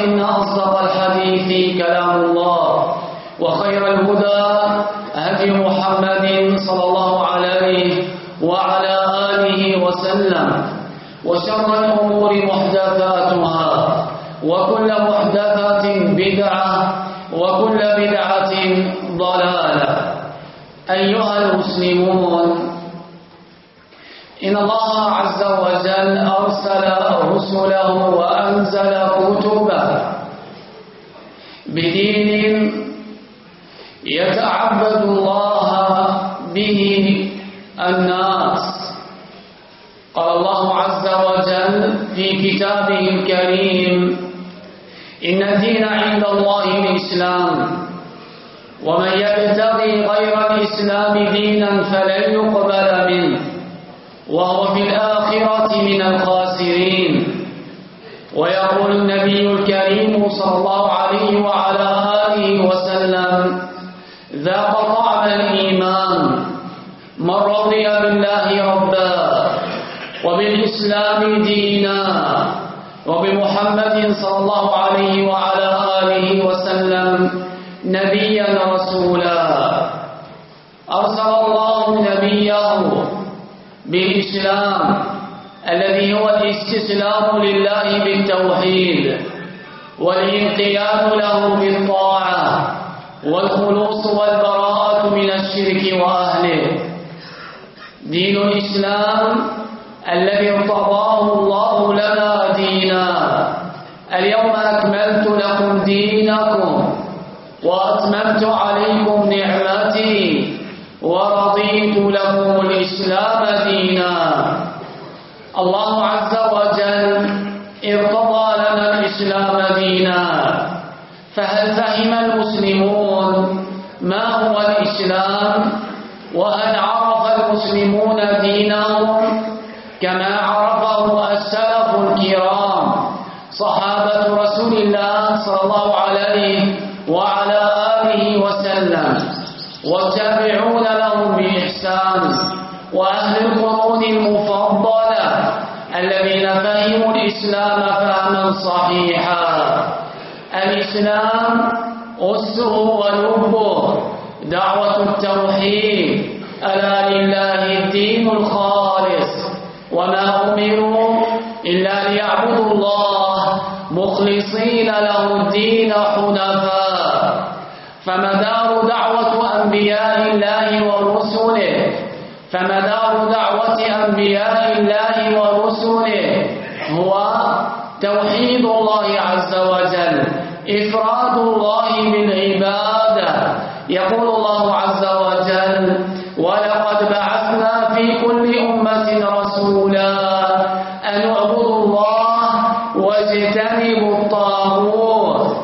فإن أصدق الحديث كلام الله وخير الهدى هدي محمد صلى الله عليه وعلى آله وسلم وشر الأمور محدثاتها وكل محدثة بدعة وكل بدعة ضلالة. أيها المسلمون إن الله عز وجل أرسل رسله وأنزل كتبه بدين يتعبد الله به الناس. قال الله عز وجل في كتابه الكريم إن الدين عند الله الإسلام ومن يبتغي غير الإسلام دينا فلن يقبل منه. وهو في الآخرة من الخاسرين. ويقول النبي الكريم صلى الله عليه وعلى آله وسلم ذاق طعم الإيمان من رضي بالله ربا وبالإسلام دينا وبمحمد صلى الله عليه وعلى آله وسلم نبيا رسولا. أرسل الله نبيه بالإسلام الذي هو الاستسلام لله بالتوحيد والانقياد له بالطاعة والخلوص والبراءة من الشرك وأهله. دين الإسلام الذي ارتضاه الله لنا دينا. اليوم أكملت لكم دينكم وأتممت عليكم نعمتي. ورضيت لكم الإسلام دينا. الله عز وجل ارتضى لنا الإسلام دينا. فهل فهم المسلمون ما هو الإسلام؟ وهل عرف المسلمون دينهم كما عرفه السلف الكرام؟ صحابة رسول الله صلى الله عليه وعلى والتابعون لهم بإحسان. وأهل القرون المفضلة الذين فهموا الإسلام فهما صحيحا. الإسلام أسه ولبه دعوة التوحيد ألا لله الدين الخالص. وما أمروا إلا ليعبدوا الله مخلصين له الدين حنفاء. فمدار دعوة أنبياء الله ورسله. فمدار دعوة أنبياء الله ورسله هو توحيد الله عز وجل إفراد الله بالعبادة. يقول الله عز وجل ولقد بعثنا في كل أمة رسولا أن اعبدوا الله واجتنبوا الطاغوت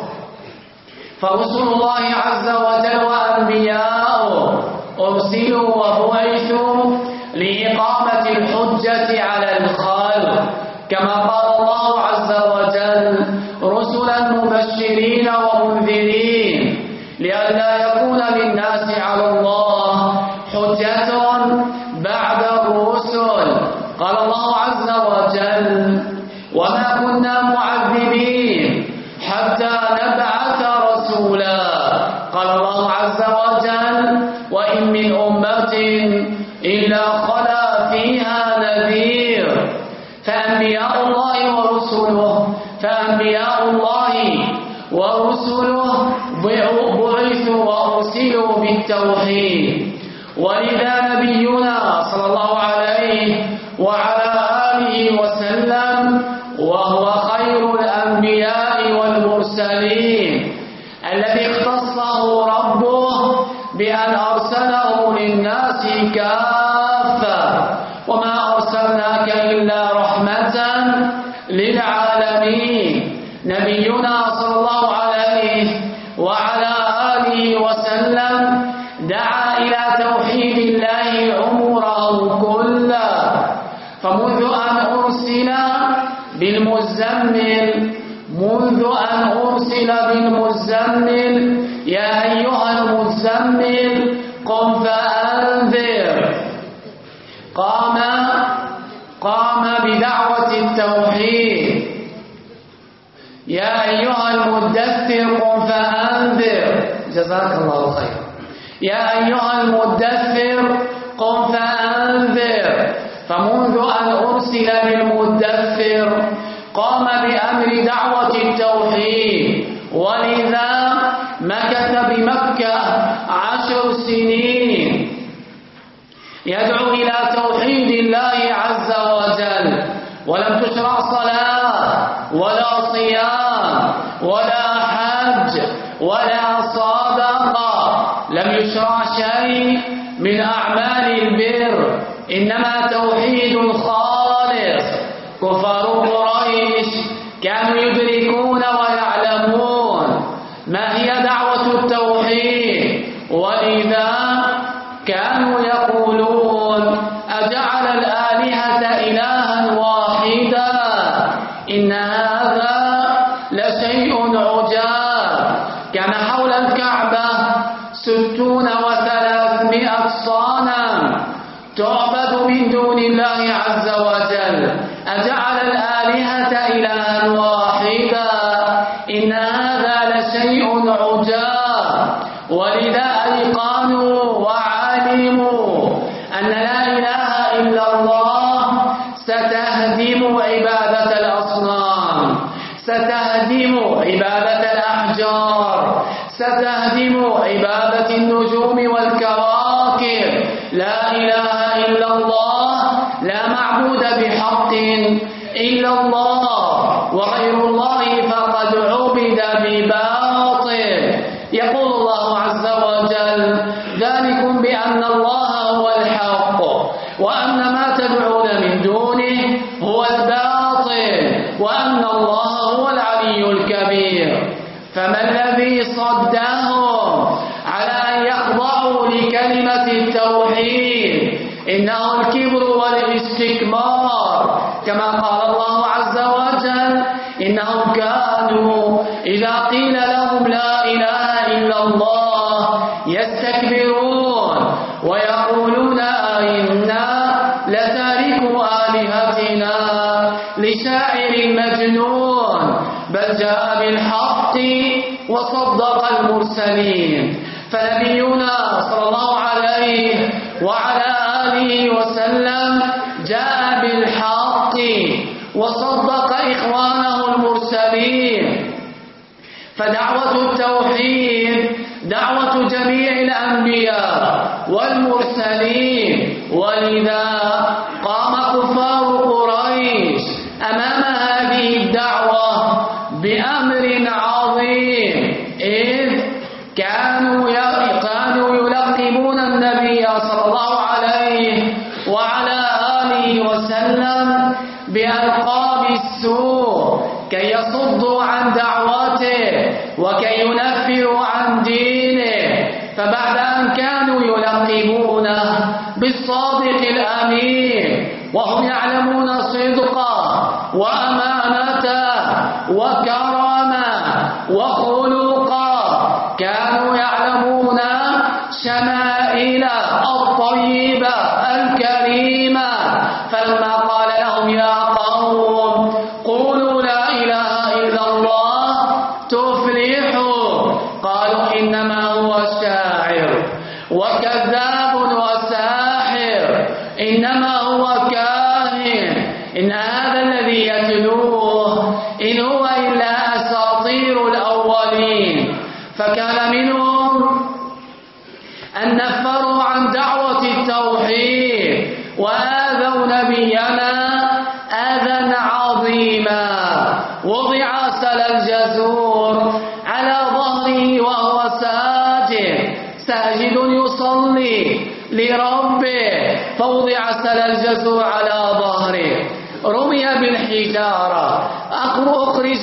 فرسل الله عز وجل وأنبياؤه أرسلوا وبعثوا لإقامة الحجة على الخلق كما قال الله عز وجل رسلا مبشرين ومنذرين تكون للناس على الله حجة بعد الرسل. قال الله عز وجل وما كنا معذبين حتى نبعث رسولا. قال الله عز وجل وإن من أمة إلا تعبد من دون الله عز وجل. أجعل الآلهة إلها واحدا. إن هذا لشيء عجاب. ولذا أيقنوا وعلموا أن لا إله إلا الله. ستهدم عبادة الأصنام. ستهدم عبادة الأحجار. ستهدم عبادة النجوم والكواكب لا إله إلا الله لا معبود بحق إلا الله وغير الله فقد عبد بباطل. يقول الله عز وجل ذلكم بأن الله هو الحق وأن ما تدعون من دونه هو الباطل وأن الله هو العلي الكبير. فما الذي أن لكلمة التوحيد. إنه الكبر والاستكبار. كما قال الله عز وجل إنهم كانوا إذا قيل لهم لا إله إلا الله يستكبرون ويقولون أئنا لتاركوا آلهتنا لشاعر مجنون. بل جاء بالحق وصدق المرسلين. فنبينا صلى الله عليه وعلى آله وسلم جاء بالحق وصدق إخوانه المرسلين. فدعوة التوحيد دعوة جميع الأنبياء والمرسلين. ولذا قام كفار قريش أمام بألقاب السوء كي يصدوا عن دعوته وكي ينفروا عن دينه. فبعد أن كانوا يلقبونه بالصادق الأمين وهم يعلمون صدقه وأمانته وكرما وخلقا كانوا يعلمون شمائل الطيبة الكريمة. فلما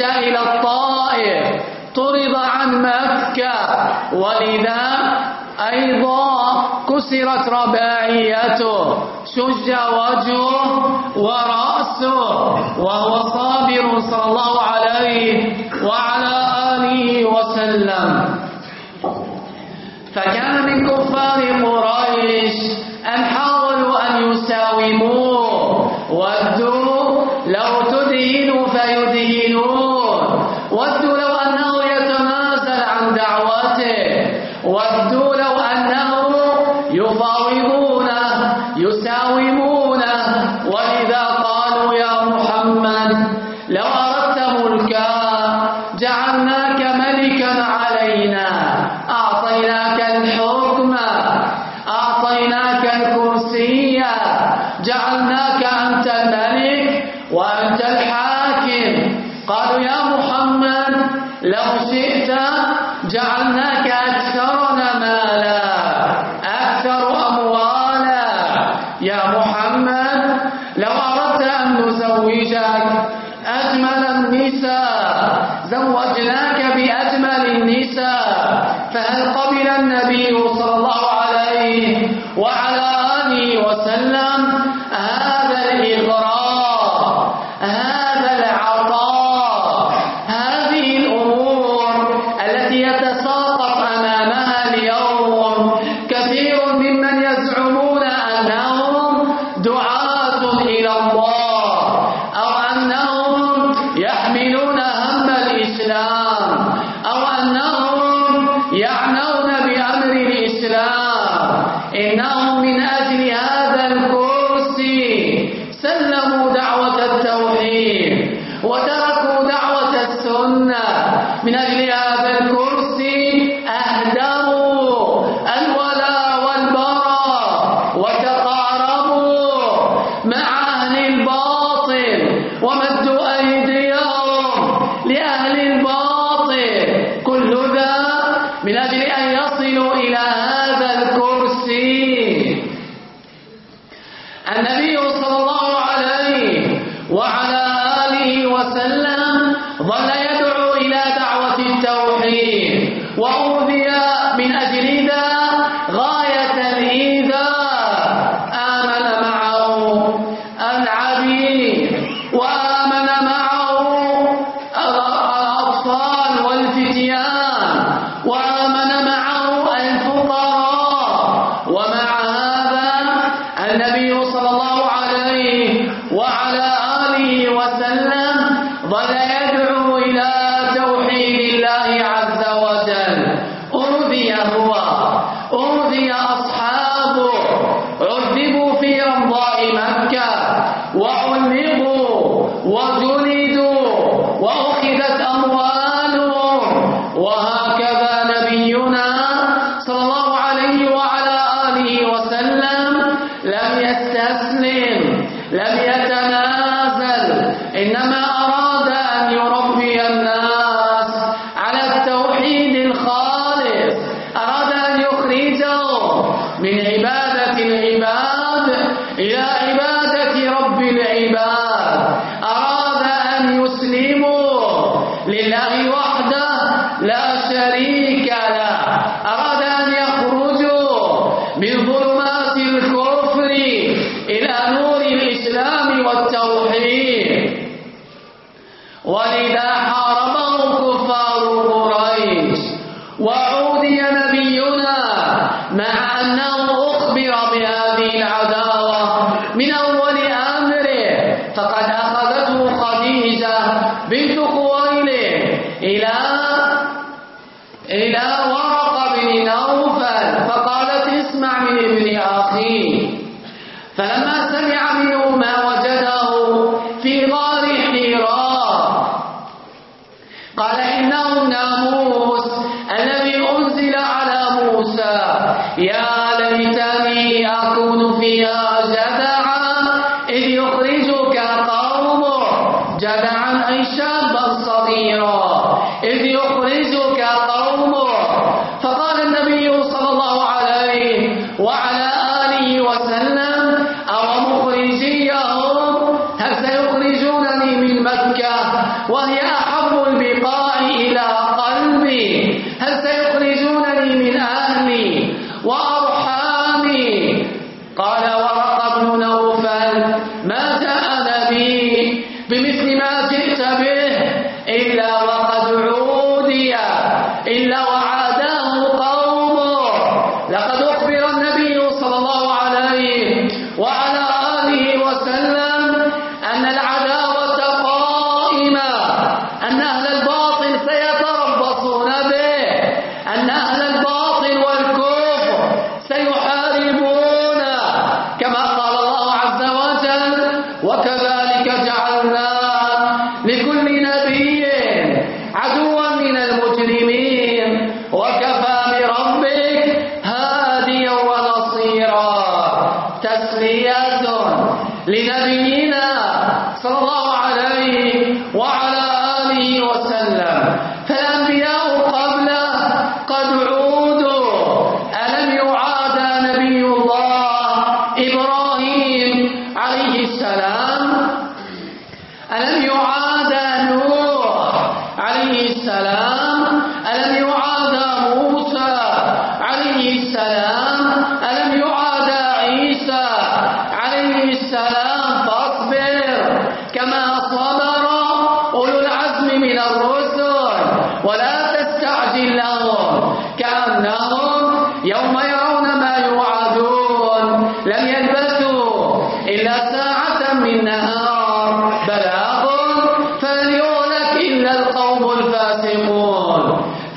أخرج إلى الطائف. طرد عن مكة. ولذا أيضا كسرت رباعيته. شج وجهه ورأسه. وهو صابر صلى الله عليه وعلى آله وسلم. فكان من كفار قريش من خويلد إلى إلى ورق بن نوفل فقالت اسمع من ابن أخي. فلما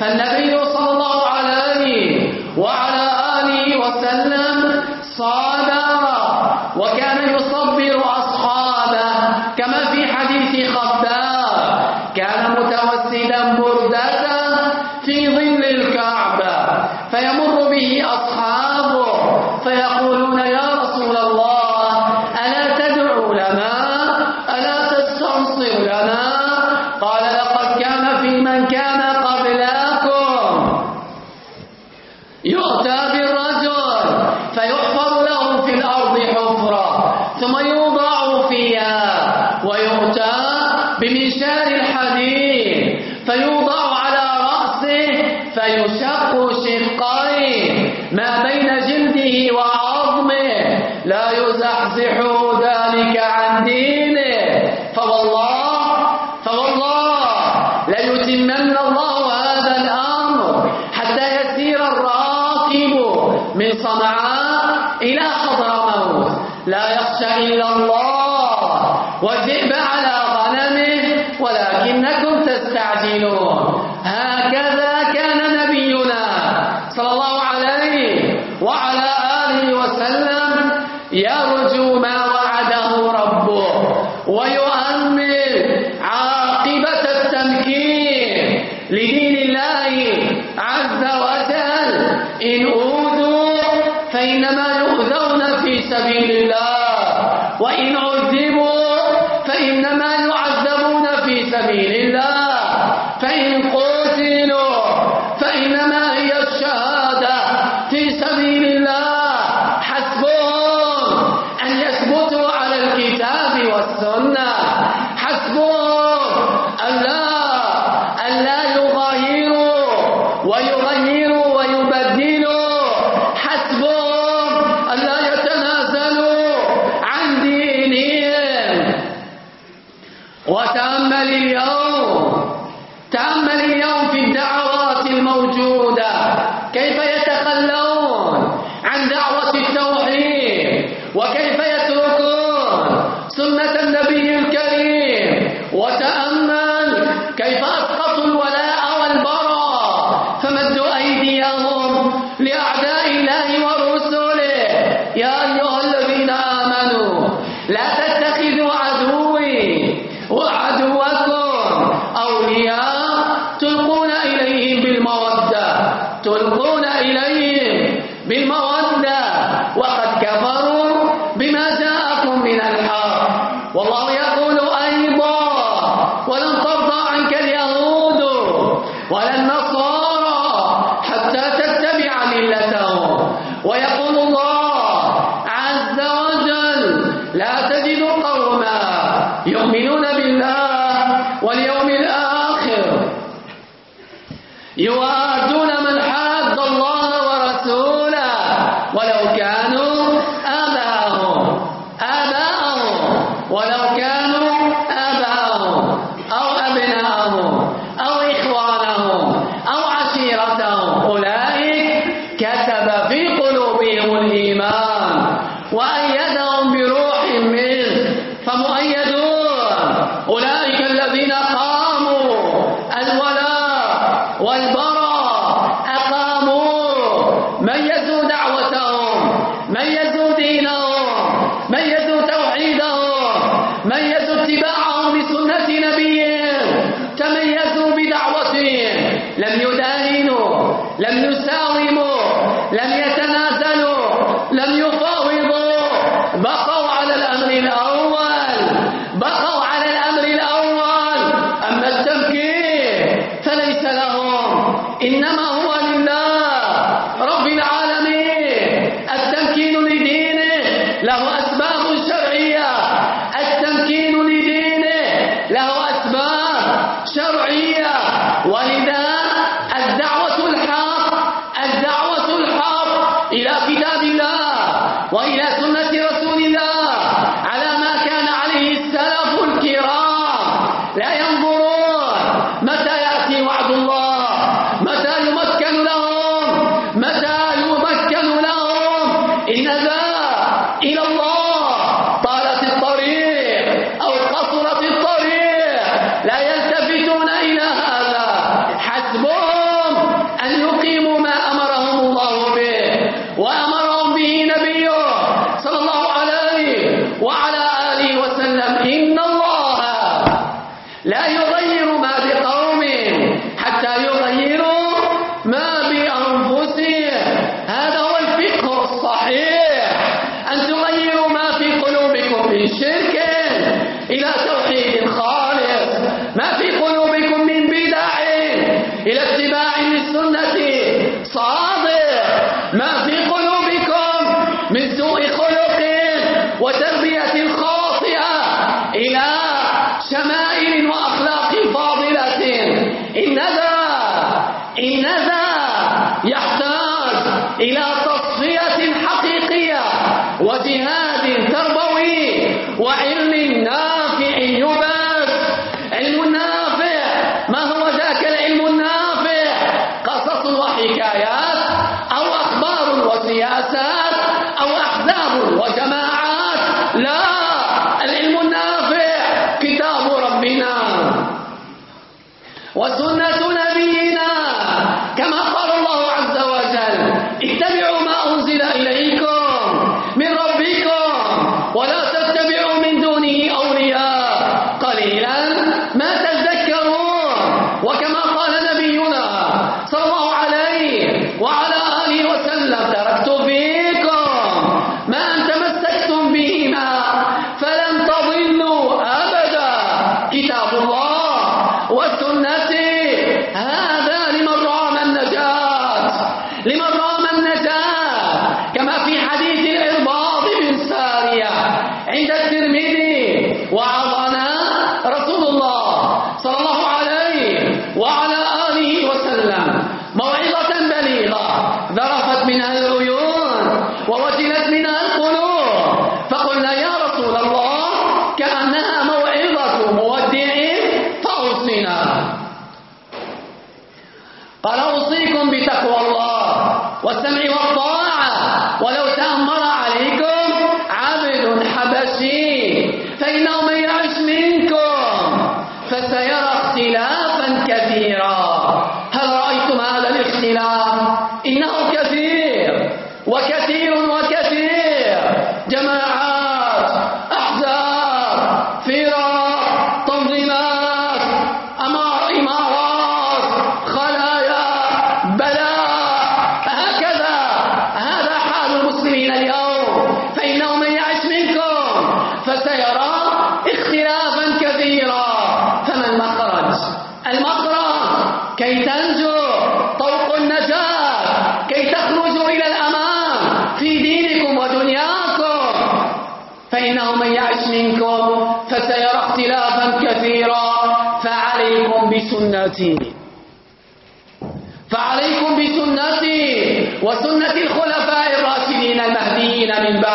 فالنبي سنتي. فعليكم بسنتي وسنة الخلفاء الراشدين المهديين من بعد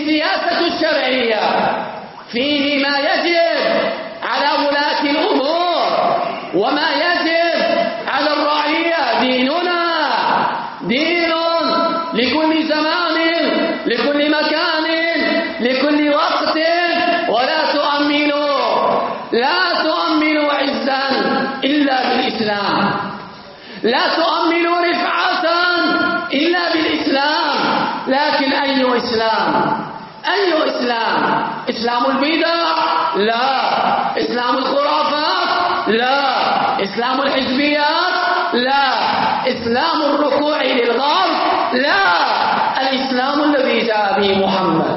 السياسة الشرعية. فيه ما يجب على ولاة الأمور وما يجب لا. إسلام الخرافات؟ لا. إسلام الحزبيات؟ لا. إسلام الركوع للغرب؟ لا. الإسلام الذي جاء به محمد.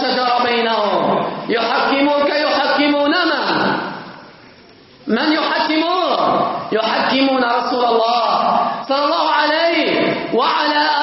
شجر بينهم. يحكمون يحكموننا. من يحكمون؟ يحكمون رسول الله صلى الله عليه وعلى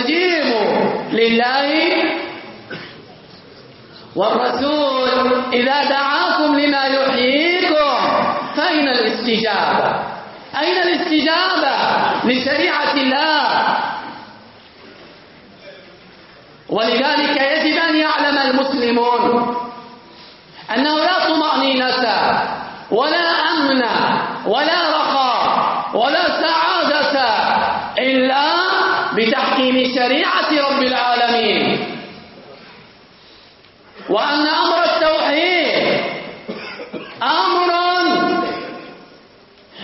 آمنوا استجيبوا لله والرسول. إذا دعاكم لما يحييكم فأين الاستجابة؟ أين الاستجابة لشريعة الله؟ ولذلك يجب أن يعلم المسلمون أنه لا طمأنينة ولا أمن ولا رخاء ولا سعادة بتحكيم شريعة رب العالمين. وأن أمر التوحيد أمر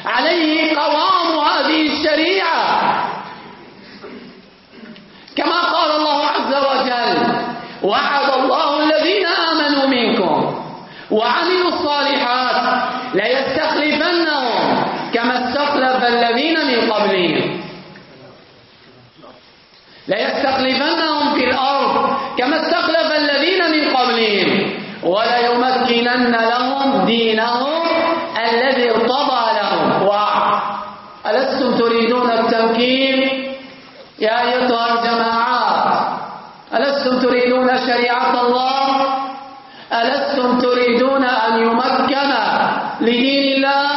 عليه قوام هذه الشريعة. كما قال الله عز وجل وعد الله الذين آمنوا منكم وعملوا الصالحات ليستخلفنهم كما استخلف الذين من قبلهم. ليستخلفنهم في الأرض كما استخلف الذين من قبلهم وليمكنن لهم دينهم الذي ارتضى لهم. ألستم تريدون التمكين؟ يا أيتها الجماعات ألستم تريدون شريعة الله؟ ألستم تريدون أن يمكن لدين الله؟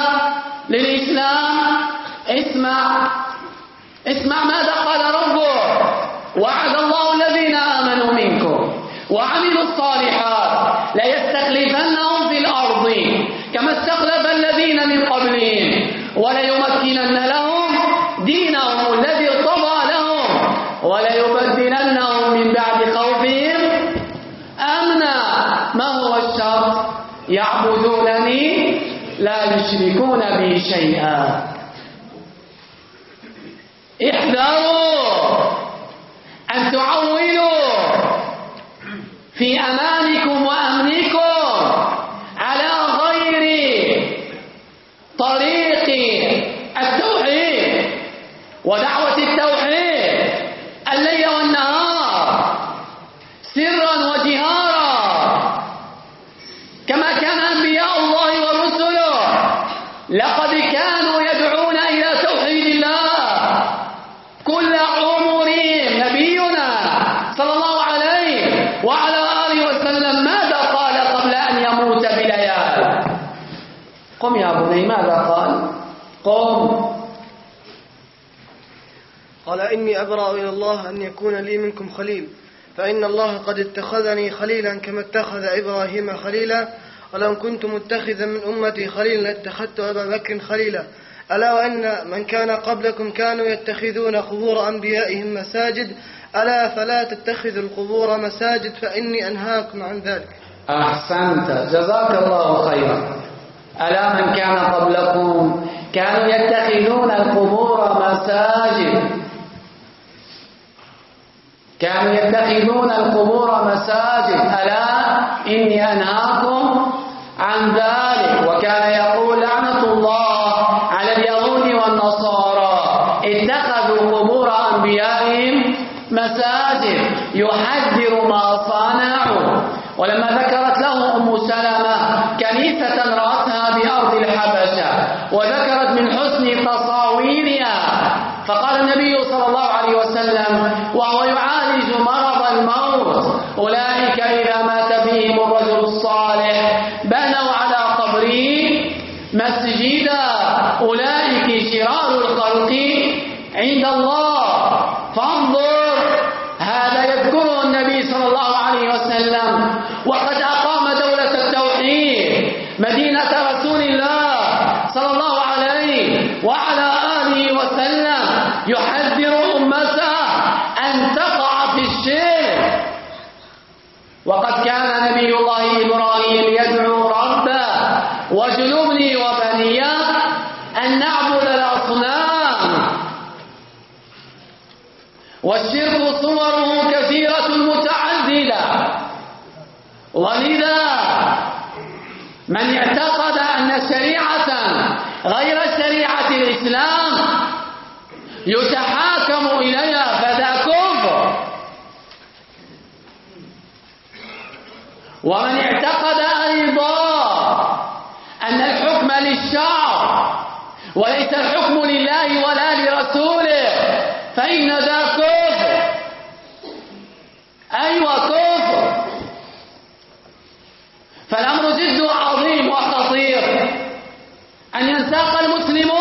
للإسلام؟ اسمع اسمع ماذا وعد الله الذين آمنوا منكم وعملوا الصالحات ليستخلفنهم في الأرض كما استخلف الذين من قبلهم وليمكنن لهم دينهم الذي ارتضى لهم وليبدلنهم من بعد خوفهم. أمنا ما هو الشرط؟ يعبدونني لا يشركون بي شيئا. احذروا! تعولوا في أمانكم وأمنكم على غير طريق التوحيد ودعوة التوحيد الليل والنهار سرا وجهارا كما كان أنبياء الله ورسله لقد كانوا يدعون إلى توحيد الله كل عمرهم نبينا صلى الله عليه وعلى آله وسلم ماذا قال قبل أن يموت بليال بني ماذا قال؟ قم قال إني أبرأ إلى الله أن يكون لي منكم خليل فإن الله قد اتخذني خليلا كما اتخذ إبراهيم خليلا. ولو كنت متخذا من أمتي خليلا لاتخذت أبا بكر خليلا. ألا وإن من كان قبلكم كانوا يتخذون قبور أنبيائهم مساجد؟ ألا فلا تتخذوا القبور مساجد فإني أنهاكم عن ذلك. أحسنت. جزاك الله خيرا. ألا من كان قبلكم؟ كانوا يتخذون القبور مساجد. كانوا يتخذون القبور مساجد. ألا إني أنهاكم عن ذلك. وكان يقول لعنة الله على اليهود والنصارى. اتخذوا قبور أنبيائهم مساجد. يحذر ما صنعوا. ولما ذكرت وذكرت من حسن تصاويرها. فقال النبي صلى الله عليه وسلم وهو يعالج مرض الموت. أولئك إذا مات فيهم الرجل الصالح بنوا على قبره مسجدا أولئك شرار الخلق عند الله فانظر هذا يذكره النبي صلى الله عليه وسلم وقد أقام دولة التوحيد مدينة رسول الله صلى الله عليه وعلى آله وسلم يحذر أمته أن تقع في الشرك وقد كان نبي الله إبراهيم يدعو ربه وجنبني وبني أن نعبد الأصنام والشرك صوره كثيرة متعددة ولذا من اعتقد أن شريعة غير شريعة الإسلام يتحاكم إليها فذا كفر. ومن اعتقد أيضا أن الحكم للشعب وليس الحكم لله ولا لرسوله فإن ذا كفر. أيوة كفر فالأمر جد عظيم وخطير أن ينساق المسلمون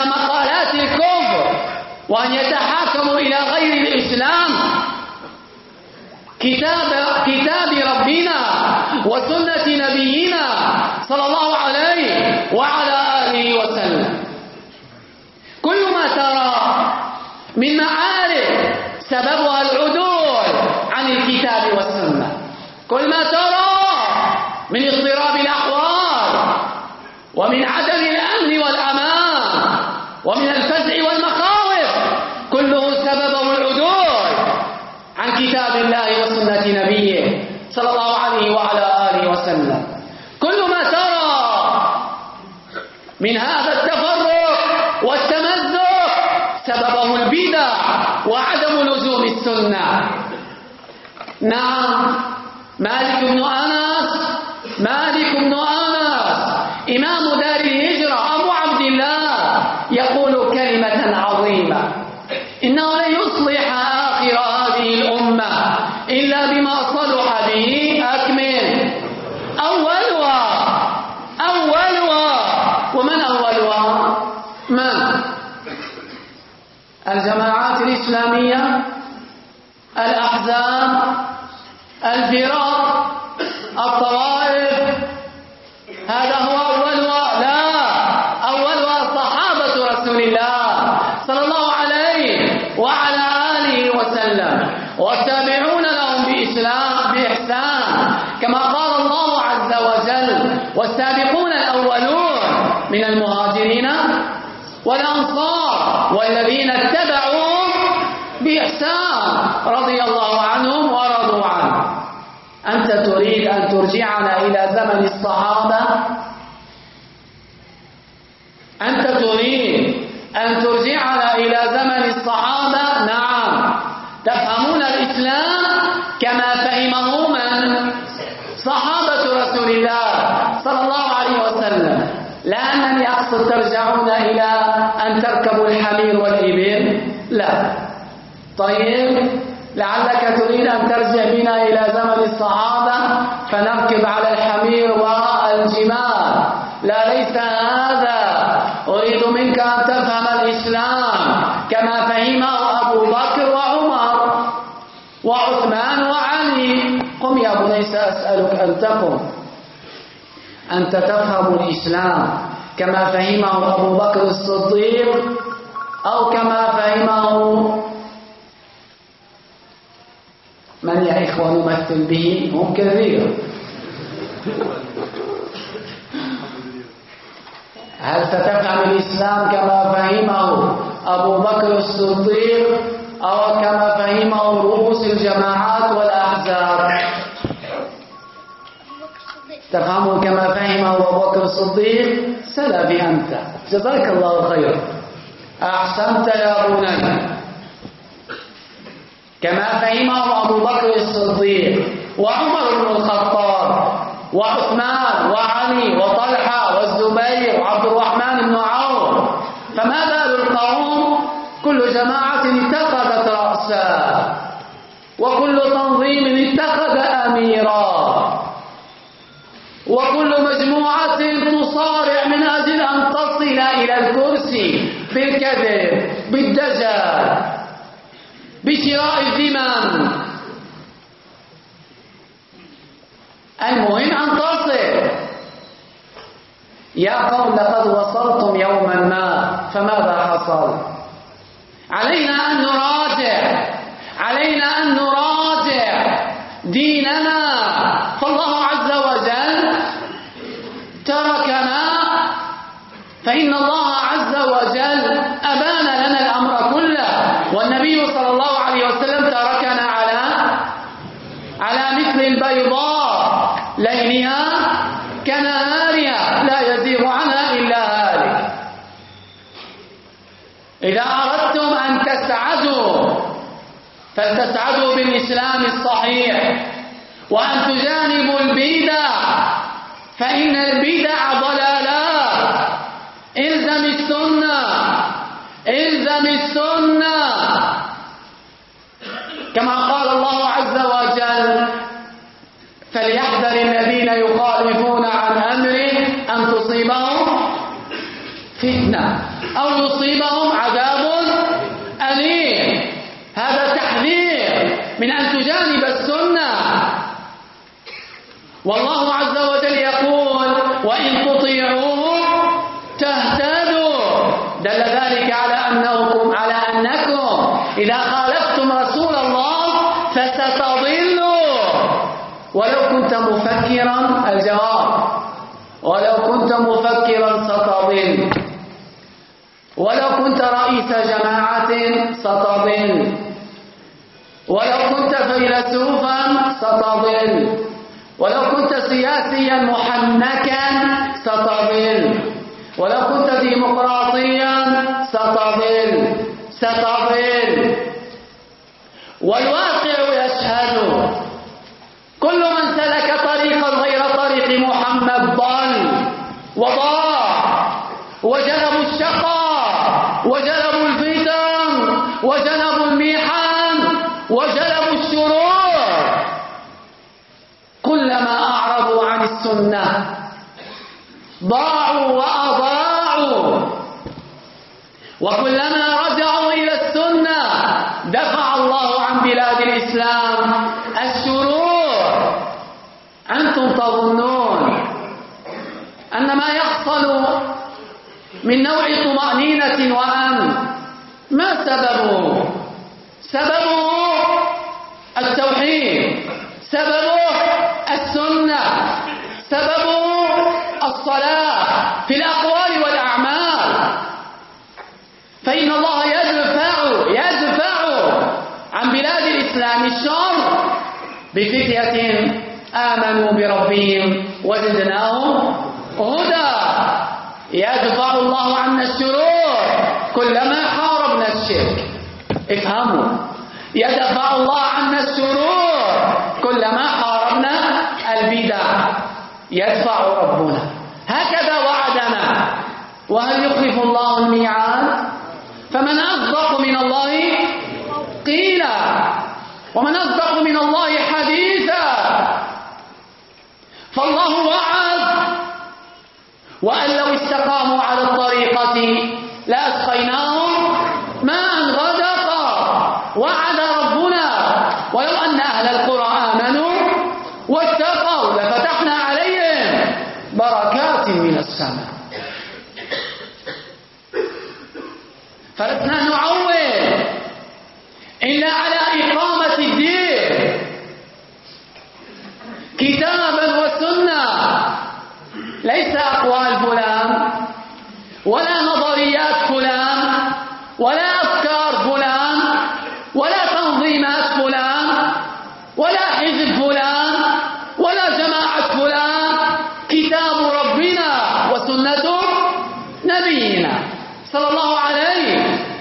إلى مقالات الكفر وأن يتحاكموا إلى غير الإسلام. كتاب كتاب ربنا وسنة نبينا صلى الله عليه وعلى آله وسلم. كل ما ترى من معارف سببها العدول عن الكتاب والسنة. كل ما ترى من اضطراب الأحوال ومن عدم الأمن والأمان ومن الفزع والمخاوف كله سببه العدول عن كتاب الله وسنة نبيه صلى الله عليه وعلى آله وسلم. كل ما ترى من هذا التفرق والتمزق سببه البدع وعدم لزوم السنة. نعم مالك بن أنس مالك بن أنس إمام دار الهجرة أبو عبد الله يقول كلمة عظيمة إنه لن يصلح آخر هذه الأمة إلا بما صلح به أكمل أولها أولها ومن أولها من الجماعات الإسلامية الأحزاب الفرق الطوائف هذا هو أولها لا أولها صحابة رسول الله صلى الله عليه وعلى آله وسلم والتابعون لهم بإسلام بإحسان كما قال الله عز وجل والسابقون الأولون من المهاجرين والأنصار والذين اتبعوهم بإحسان رضي الله عنهم ورضوا عنه. أنت تريد أن ترجعنا إلى زمن الصحابة أنت تريد أن ترجعنا إلى زمن الصحابة نعم تفهمون الإسلام كما فهمه من صحابة رسول الله صلى الله عليه وسلم لا أقصد ترجعون إلى أن تركبوا الحمير والإبل لا. طيب لعلك تريد أن ترجع بنا إلى زمن الصحابة فنركب على الحمير والجمال لا ليس هذا. أريد منك أن تفهم الإسلام. كما فهمه أبو بكر وعمر وعثمان وعلي. قم يا بني سأسألك أن تقم. أنت تفهم الإسلام. كما فهمه أبو بكر الصديق أو كما فهمه من يا إخوة نمثل به؟ هم كثير. هل ستفهم الإسلام كما فهمه أبو بكر الصديق أو كما فهمه رؤوس الجماعات والأحزاب؟ تفهمه كما فهمه أبو بكر الصديق سلفي أنت. جزاك الله خيرا. أحسنت يا بني كما فهمه أبو بكر الصديق وعمر بن الخطاب وعثمان وعلي وطلحة والزبير وعبد الرحمن بن عوف. فما بال القوم؟ كل جماعة اتخذت رأسا. وكل تنظيم اتخذ أميرا. وكل مجموعة تصارع من أجل أن تصل إلى الكرسي بالكذب بالدجال بشراء الذمم المهم أن تصل. يا قوم لقد وصلتم يوما ما فماذا حصل؟ علينا أن نراجع. علينا أن نراجع ديننا. فالله عز وجل تركنا فإن الله عز وجل أبان لنا الأمر كله والنبي صلى الله عليه وسلم تركنا على على مثل البيضاء ليلها كنهارها لا يزيغ عنها إلا هالك. إذا أردتم أن تسعدوا فلتسعدوا بالإسلام الصحيح وأن تجانبوا البدع فإن البدع ضلالات الزم السنة الزم السنة كما قال الله عز وجل فليحذر الذين يخالفون عن أمره أن تصيبهم فتنة أو يصيبهم عذاب أليم. هذا تحذير من أن تجانب السنة. والله عز وجل يقول وإن تطيعوه تهتدوا. دل ذلك على أنكم على أنكم إذا خالفتم رسول الله فستضلوا. ولو كنت مفكرا الجواب. ولو كنت مفكرا ستضل ولو كنت رئيس جماعة ستضل ولو كنت فيلسوفا ستضل ولو كنت سياسيا محنكا ستضل ولو كنت ديمقراطيا ستضل ستضل والواقع يشهد كل من سلك طريقا غير طريق محمد ضل وضاع وجلبوا الشقاء وجلبوا الفتن وجلبوا الميحان وجلبوا الشرور كلما أعرضوا عن السنة ضاعوا وأضاعوا. وكلما رجعوا إلى السنة دفع الله عن بلاد الإسلام الشرور أنتم تظنون أن ما يحصل من نوع طمأنينة وأمن. ما سببه؟ سببه التوحيد. سببه السنة. سببه الصلاة في الأقوال والأعمال. فإن الله يدفع يدفع عن بلاد الإسلام الشر بفتية آمنوا بربهم وزدناهم هدى. يدفع الله عنا الشرور كلما حاربنا الشرك. افهموا. يدفع الله عنا الشرور كلما حاربنا البدع. يدفع ربنا. هكذا وعدنا. وهل يخلف الله الميعاد؟ فمن أصدق من الله قيلا. ومن أصدق من الله حديثا. فالله وعد وأن لو استقاموا على الطريقة لأسقيناهم ماء غدقا. وعد ربنا. ولو أن أهل القرى آمنوا واتقوا لفتحنا عليهم بركات من السماء فلسنا نعول إلا على إقامة الدين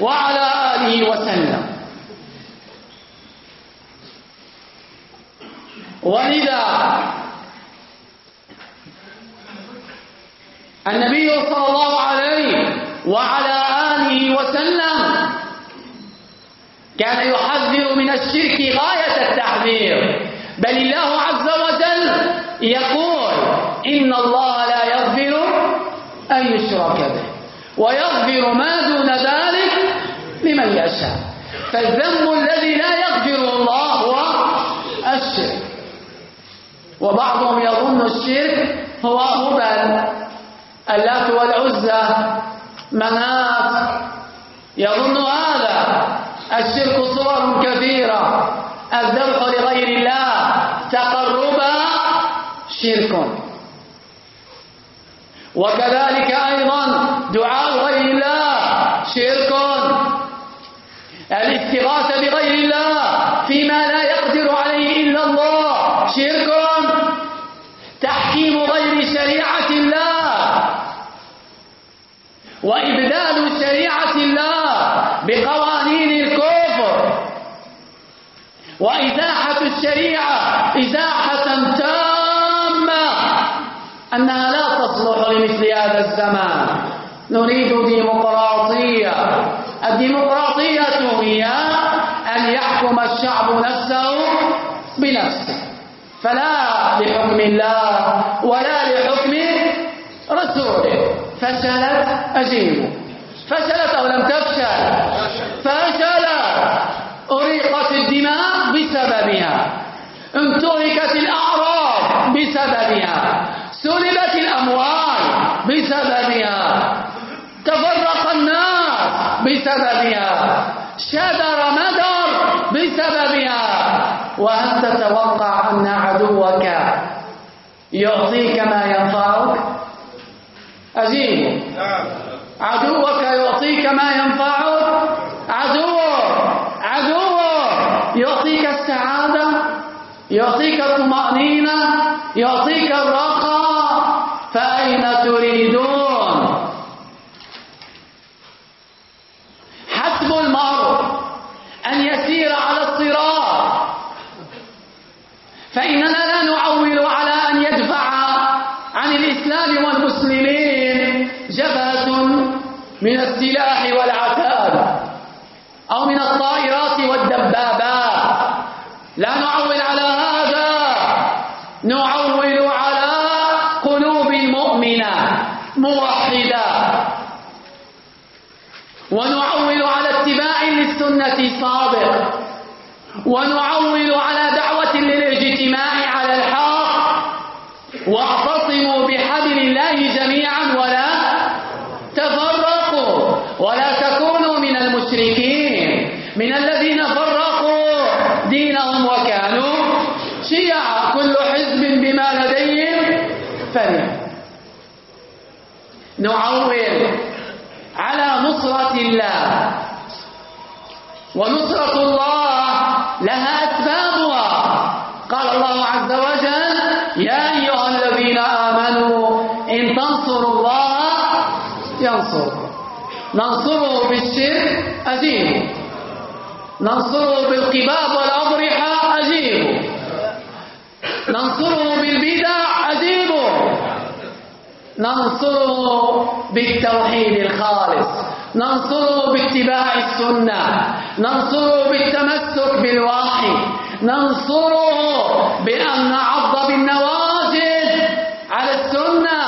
وآله وسلم ولذا النبي صلى الله عليه وعلى آله وسلم كان يحذر من الشرك غاية التحذير بل الله عز وجل يقول إن الله لا يغفر أن يشرك به ويغفر ما دون ذلك لمن يشاء. فالذنب الذي لا يغفره الله هو الشرك. وبعضهم يظن الشرك هو هبل اللات والعزى منات يظن هذا الشرك صور كثيرة الذبح لغير الله تقربا شرك. وكذلك أيضا دعاء غير الله شرك. الاستغاثة بغير الله فيما لا يقدر عليه إلا الله شرك. تحكيم غير شريعة الله. وإبدال شريعة الله بقوانين الكفر. وإزاحة الشريعة إزاحة تامة أنها لا تصلح لمثل هذا الزمان. نريد ديمقراطية الديمقراطية هي أن يحكم الشعب نفسه بنفسه فلا لحكم الله ولا لحكم رسوله. فشلت أجيبه فشلت أو لم تفشل فشلت أريقت الدماء بسببها انتهكت الأعراض بسببها سلبت الأموال بسببها تفرق الناس بسببها. شدر مدر بسببها. وهل تتوقع أن عدوك يعطيك ما ينفعك. أجيب. عدوك يعطيك ما ينفعك. عدوك عدوك يعطيك السعادة. يعطيك الطمأنينة. يعطيك الرخاء. فأين تريدون حسب المرء أن يسير على الصراط فإننا لا نعول على أن يدفع عن الإسلام والمسلمين جبهة من السلاح والعتاد أو من الطائرات والدبابات. لا نعول على هذا. نعول على قلوب مؤمنة موحدة. ونعول على اتباع للسنة صادق ونعول واعتصموا بحبل الله جميعا ولا تفرقوا ولا تكونوا من المشركين. من الذين فرقوا دينهم وكانوا شيعا. كل حزب بما لديهم فرح نعول على نصرة الله ونصرة الله لها أسبابها قال الله عز وجل يا أيها الذين آمنوا إن تنصروا الله ينصركم ننصره بالشرك أجيبه ننصره بالقباب والأضرحة أجيبه. ننصره بالبدع أجيبه. ننصره بالتوحيد الخالص. ننصره باتباع السنة. ننصره بالتمسك بالوحي. ننصره بأن نعض بالنواجذ على السنة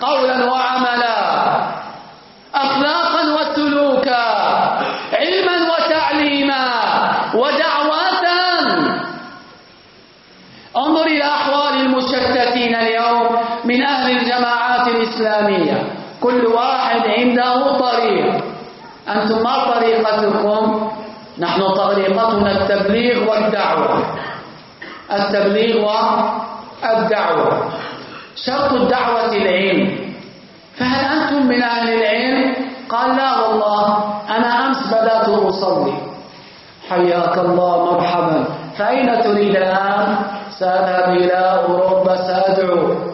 قولا وعملا. أخلاقا وسلوكا علما وتعليما ودعوة انظر إلى أحوال المشتتين اليوم من أهل الجماعات الإسلامية. كل واحد عنده طريق. أنتم ما طريقتكم. نحن طريقتنا التبليغ والدعوة. التبليغ والدعوة. شرط الدعوة العلم فهل أنتم من أهل العلم؟ قال لا والله. أنا أمس بدأت أصلي. حياك الله مرحبا. فأين تريد الآن؟ سأذهب إلى أوروبا. سأدعو.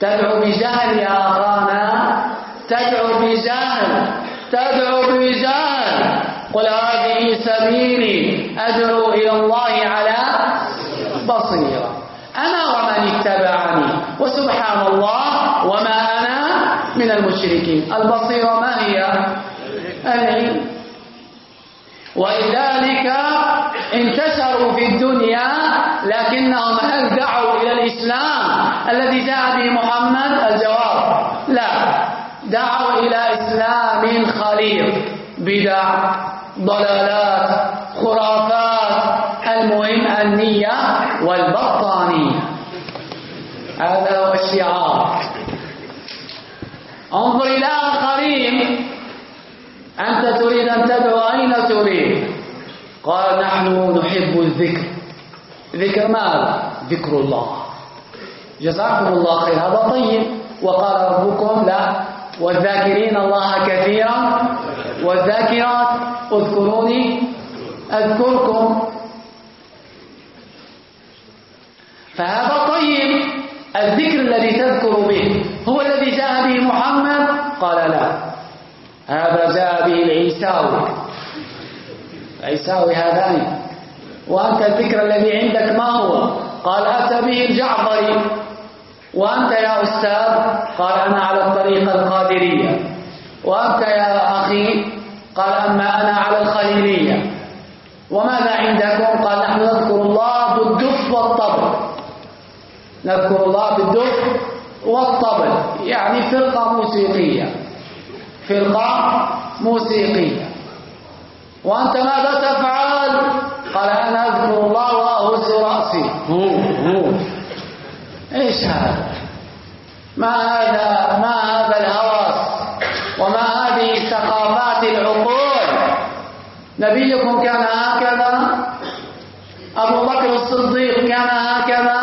تدعو بجهل يا أخانا. تدعو بجهل. تدعو بجهل. قل هذه سبيلي أدعو إلى الله على بصيرة. أنا ومن اتبعني. وسبحان الله وما أنا من المشركين. البصيرة ما هي؟ العلم. ولذلك انتشروا في الدنيا لكنهم هل دعوا إلى الإسلام؟ الذي جاء به محمد؟ الجواب لا. دعوا إلى إسلام خليط بدع ضلالات خرافات المهم النية والبطانية. هذا هو الشعار. انظر إلى آخرين. أنت تريد أن تدعو أين تريد؟ قال نحن نحب الذكر. ذكر ماذا؟ ذكر الله. جزاكم الله خير. هذا طيب. وقال ربكم لا. والذاكرين الله كثيرا. والذاكرات اذكروني. أذكركم. فهذا طيب. الذكر الذي تذكر به هو الذي جاء به محمد؟ قال لا. هذا جاء به العيساوي العيساوي هذان. وأنت الذكر الذي عندك ما هو؟ قال أتى به الجعفري. وأنت يا أستاذ؟ قال أنا على الطريقة القادرية. وأنت يا أخي؟ قال أما أنا على الخليلية. وماذا عندكم قال نحن نذكر الله بالدف والطبل. نذكر الله بالدف والطبل. يعني فرقة موسيقية. فرقة موسيقية. وأنت ماذا تفعل؟ قال أنا أذكر الله وأهز رأسي. إيش هذا؟ ما هذا؟ ما هذا الهوس؟ وما هذه ثقافات العقول؟ نبيكم كان هكذا؟ أبو بكر الصديق كان هكذا؟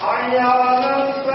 Ayana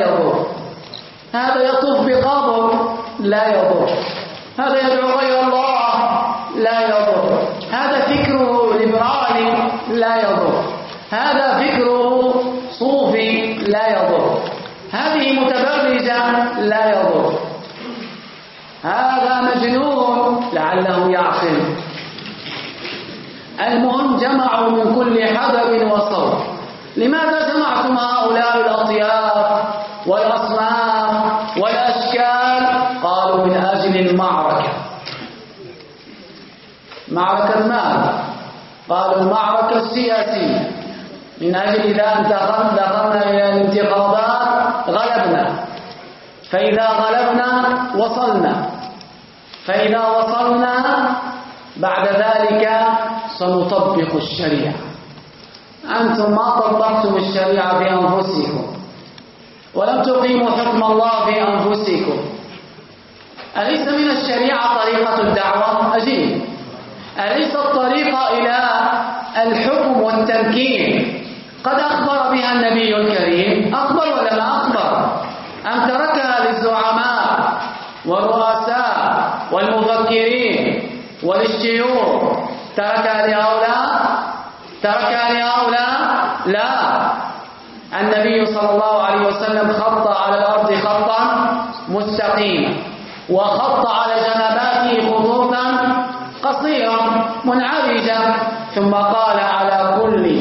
يضر. هذا يطوف بقبر لا يضر. هذا يدعو غير الله لا يضر. هذا فكره ليبرالي لا يضر. هذا فكره صوفي لا يضر. هذه متبرجة لا يضر. هذا مجنون لعله يعقل. المهم جمعوا من كل حدب وصوت لماذا جمعتم هؤلاء الأطياف؟ والأصنام والأشكال قالوا من أجل المعركة. معركة ماذا قالوا المعركة السياسية من أجل إذا دخلنا إلى الانتخابات غلبنا. فإذا غلبنا وصلنا. فإذا وصلنا بعد ذلك سنطبق الشريعة. أنتم ما طبقتم الشريعة في أنفسكم ولم تقيموا حكم الله في أنفسكم. أليس من الشريعة طريقة الدعوة؟ أجيب. أليس الطريقة إلى الحكم والتمكين؟ قد أخبر بها النبي الكريم. أخبر ولا ما أخبر؟ أم تركها للزعماء والرؤساء والمفكرين وللشيوخ تركها لهؤلاء؟ تركها لهؤلاء؟ لا. النبي صلى الله عليه وسلم خط على الأرض خطا مستقيما وخط على جنباته خطوطا قصيرة منعرجة ثم قال على كل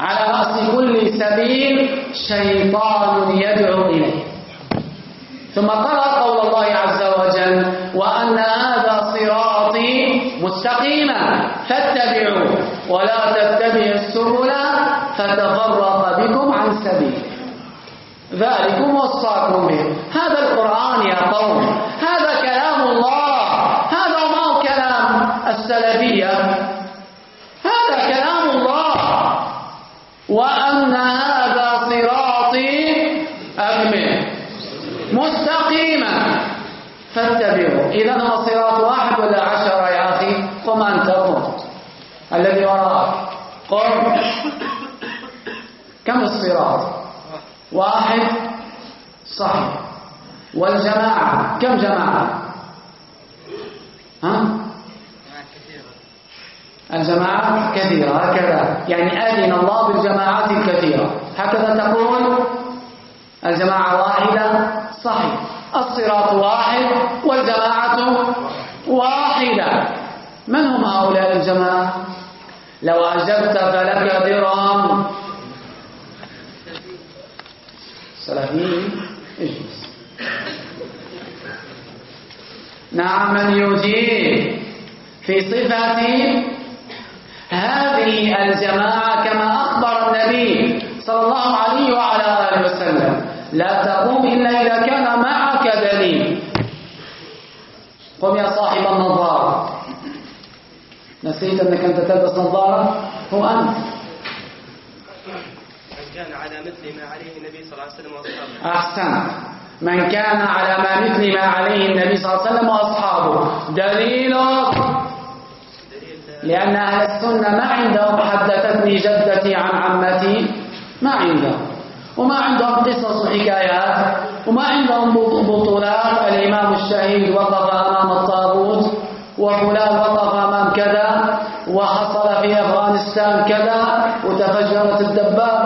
على رأس كل سبيل شيطان يدعو إليه. ثم قرأ قول الله عز وجل وأن هذا صراطي مستقيما فاتبعوا ولا تتبعوا السبل فتفرق بكم عن سبيل. ذلكم وصاكم به. هذا القرآن يا قوم. هذا كلام الله. هذا ما هو كلام السلفية؟ هذا كلام الله. وأن هذا صراطي أكمل. مستقيما. فاتبعوا إذا هو صراط واحد ولا عشرة يا أخي؟ قم أنت قم الذي وراءك قم كم الصراط؟ واحد. صحيح. والجماعة كم جماعة؟ ها؟ الجماعات كثيرة هكذا. يعني أذن الله بالجماعات الكثيرة. هكذا تقول الجماعة واحدة. صحيح. الصراط واحد والجماعة واحدة. من هم هؤلاء الجماعة؟ لو أجبت فلك درهم سلفيين اجلس. نعم من يجيب في صفة هذه الجماعة كما أخبر النبي صلى الله عليه وعلى آله وسلم لا تقوم إلا إذا كان معك دليل. قم يا صاحب النظارة. نسيت أنك أنت تلبس نظارة؟ هو أنت. كان على مثل ما عليه النبي صلى الله عليه وسلم وأصحابه. أحسنت. من كان على ما مثل ما عليه النبي صلى الله عليه وسلم وأصحابه. دليلك لأن أهل السنة ما عندهم حدثتني جدتي عن عمتي. ما عندهم. وما عندهم قصص وحكايات. وما عندهم بطولات. الإمام الشهيد وقف أمام الطاغوت. وفلان وقف أمام كذا. وحصل في أفغانستان كذا. وتفجرت الدبابة.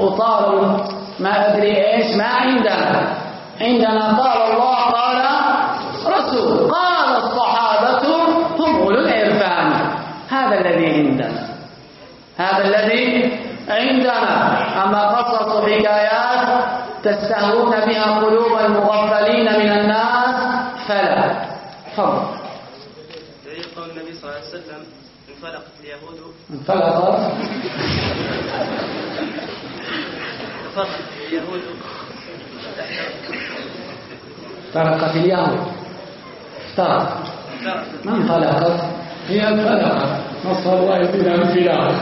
وطاروا ما أدري إيش ما عندنا. عندنا قال الله قال رسول. قال الصحابة هم أولو العرفان. هذا الذي عندنا. هذا الذي عندنا. أما قصص حكايات تستهون بها قلوب المغفلين من الناس فلا. تفضل. قول النبي صلى الله عليه وسلم انفلقت اليهود. انفلقت. انفلقت اليهود فرقت اليهود افترقت ما انطلقت هي انفلقت نصر الله يدينا انفلاق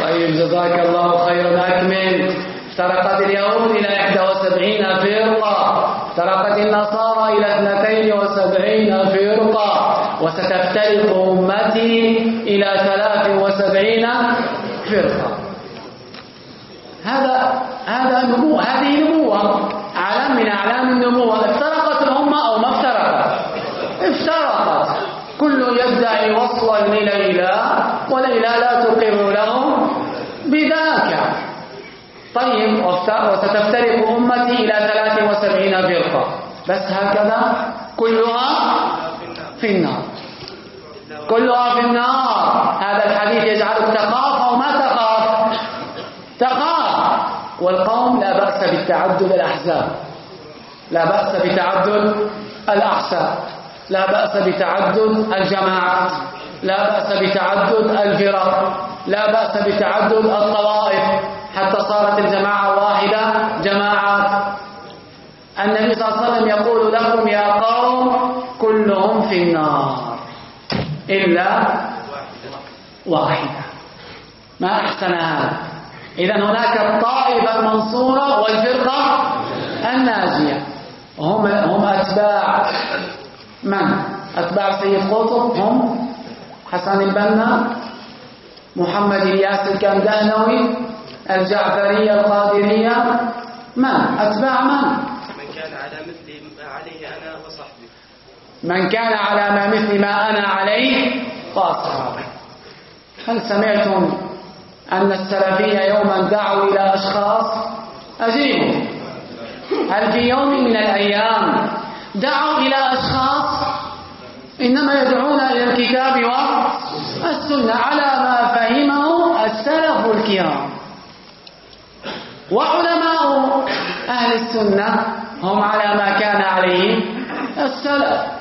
طيب جزاك الله خيرا أكمل افترقت اليهود إلى 71 فرقة افترقت النصارى إلى 72 فرقة وستفترق أمتي إلى 73 فرقة. هذا هذا نبوة هذه نبوة. علم من أعلام النبوة. افترقت الأمة أو ما افترقت؟ افترقت. كل يدعي وصلا لليلى وليلى لا تقر له بذاك. طيب وستفترق أمتي إلى 73 فرقة. بس هكذا كلها في النار. كلها في النار. هذا الحديث يجعلك تخاف أو ما تخاف تخاف والقوم لا بأس بالتعدد الأحزاب. لا بأس بتعدد الأحزاب. لا بأس بتعدد الجماعات لا بأس بتعدد الفرق. لا بأس بتعدد الطوائف. حتى صارت الجماعة واحدة. جماعات النبي صلى الله عليه وسلم يقول لكم يا قوم كلهم في النار. إلا واحدة ما أحسن هذا إذا هناك الطائفة المنصورة والفرقة الناجية هم هم أتباع من؟ أتباع سيد قطب هم حسن البنا محمد الياس الكندهنوي الجعفرية القادرية من؟ أتباع من؟ من كان على مثل ما عليه أنا وصحبي من كان على ما مثل ما أنا عليه وأصحابي هل سمعتم أن السلفية يوما دعوا إلى أشخاص أجيبوا هل في يوم من الأيام دعوا إلى أشخاص إنما يدعون إلى الكتاب والسنة على ما فهمه السلف الكرام. وعلماء أهل السنة هم على ما كان عليه السلف.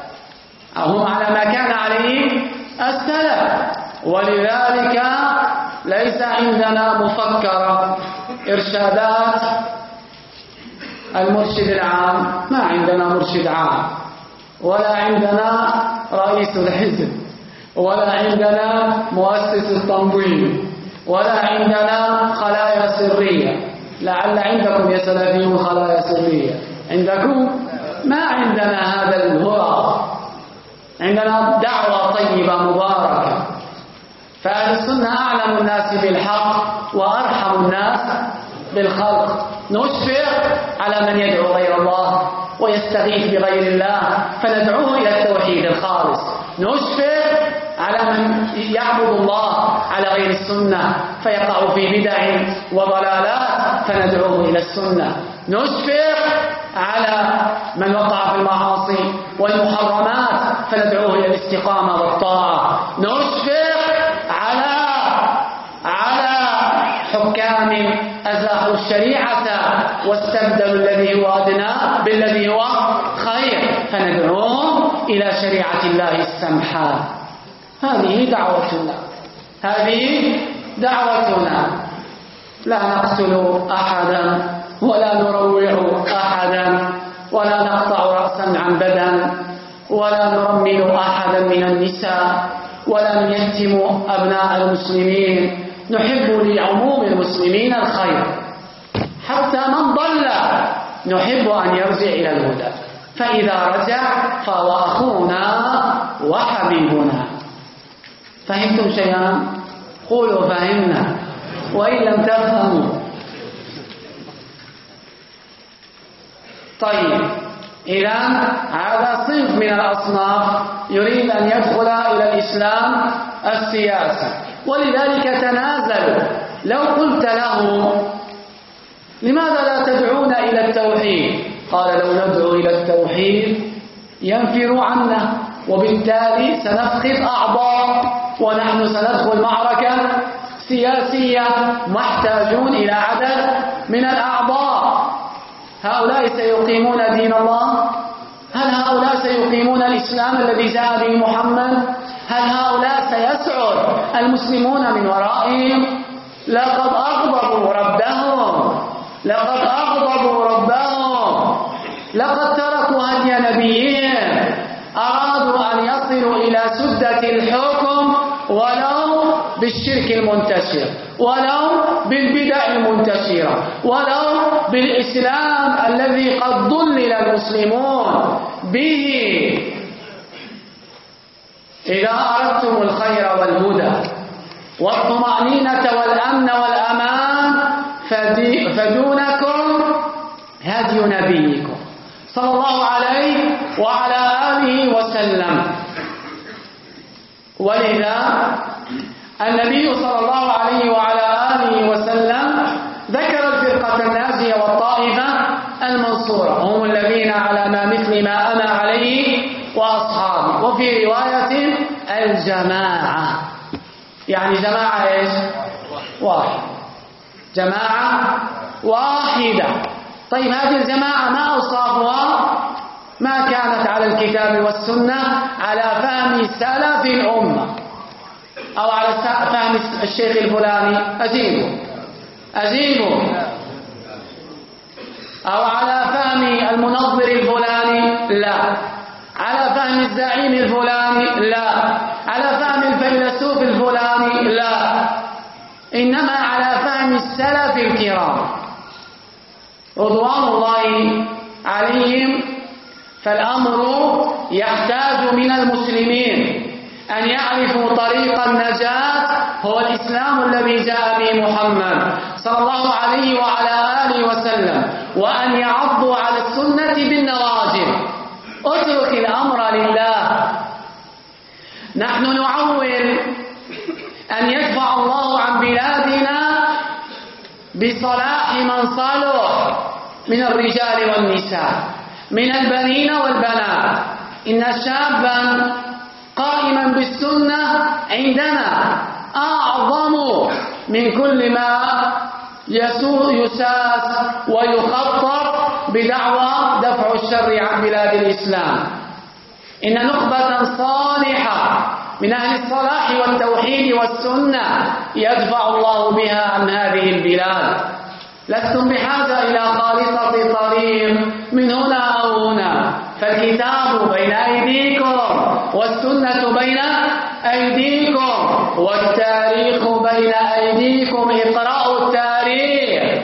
هم على ما كان عليه السلف. ولذلك ليس عندنا مفكرة إرشادات المرشد العام. ما عندنا مرشد عام. ولا عندنا رئيس الحزب. ولا عندنا مؤسس التنظيم. ولا عندنا خلايا سرية. لعل عندكم يا سلفيون خلايا سرية. عندكم؟ ما عندنا هذا الهرى عندنا دعوة طيبة مباركة. فأهل السنة أعلم الناس بالحق وأرحم الناس بالخلق. نشفق على من يدعو غير الله ويستغيث بغير الله فندعوه إلى التوحيد الخالص. نشفق على من يعبد الله على غير السنة فيقع في بدع وضلالات فندعوه إلى السنة. نشفق على من وقع في المعاصي والمحرمات فندعوه إلى الاستقامة والطاعة. نشفق على على حكام أزاحوا الشريعة واستبدلوا الذي هو أدنى بالذي هو خير. فندعوهم إلى شريعة الله السمحة. هذه دعوتنا. هذه دعوتنا. لا نقتل أحدا ولا نروع أحدا ولا نقطع رأسا عن بدن. ولا نرمل أحدا من النساء ولا نيتم أبناء المسلمين. نحب لعموم المسلمين الخير. حتى من ضل نحب أن يرجع إلى الهدى. فإذا رجع فهو أخونا وحبيبنا. فهمتم شيئا؟ قولوا فهمنا. وإن لم تفهموا. طيب. إذا هذا صنف من الأصناف يريد أن يدخل إلى الإسلام السياسي ولذلك تنازلوا لو قلت له لماذا لا تدعون إلى التوحيد؟ قال لو ندعو إلى التوحيد ينفر عنا وبالتالي سنفقد أعضاء ونحن سندخل معركة سياسية محتاجون إلى عدد من الأعضاء. هؤلاء سيقيمون دين الله؟ هل هؤلاء سيقيمون الإسلام الذي جاء به محمد؟ هل هؤلاء سيسعد المسلمون من ورائهم؟ لقد أغضبوا ربهم. لقد أغضبوا ربهم. لقد تركوا هدي نبيهم. أرادوا أن يصلوا إلى سدة الحكم ولو بالشرك المنتشر ولو بالبدع المنتشرة ولو بالإسلام الذي قد ضلل المسلمون به. إذا أردتم الخير والهدى والطمأنينة والأمن والأمان فدونكم هدي نبيكم صلى الله عليه وعلى آله وسلم. ولذا النبي صلى الله عليه وعلى آله وسلم ذكر الفرقة النازية والطائفة المنصورة هم الذين على ما مثل ما أنا عليه وأصحابي. وفي رواية الجماعة. يعني جماعة إيش؟ واحد. جماعة واحدة. طيب هذه الجماعة ما أوصافها؟ ما كانت على الكتاب والسنة على فهم سلف الأمة. أو على فهم الشيخ الفلاني. أجيبوا أجيبوا أو على فهم المنظر الفلاني. لا. على فهم الزعيم الفلاني. لا. على فهم الفيلسوف الفلاني. لا. إنما على فهم السلف الكرام. رضوان الله عليهم. فالأمر يحتاج من المسلمين. أن يعرفوا طريق النجاة هو الإسلام الذي جاء به محمد صلى الله عليه وعلى آله وسلم وأن يعضوا على السنة بالنواجذ. اترك الأمر لله. نحن نعول أن يدفع الله عن بلادنا بصلاح من صلح من الرجال والنساء من البنين والبنات. إن شابا قائما بالسنة عندنا. أعظم من كل ما يساس ويخطط بدعوى دفع الشر عن بلاد الإسلام. إن نخبة صالحة من أهل الصلاح والتوحيد والسنة يدفع الله بها عن هذه البلاد. لستم بحاجة إلى خالصة طريق من هنا أو هنا. فالكتاب بين أيديكم والسنة بين أيديكم والتاريخ بين أيديكم. اقرأوا التاريخ.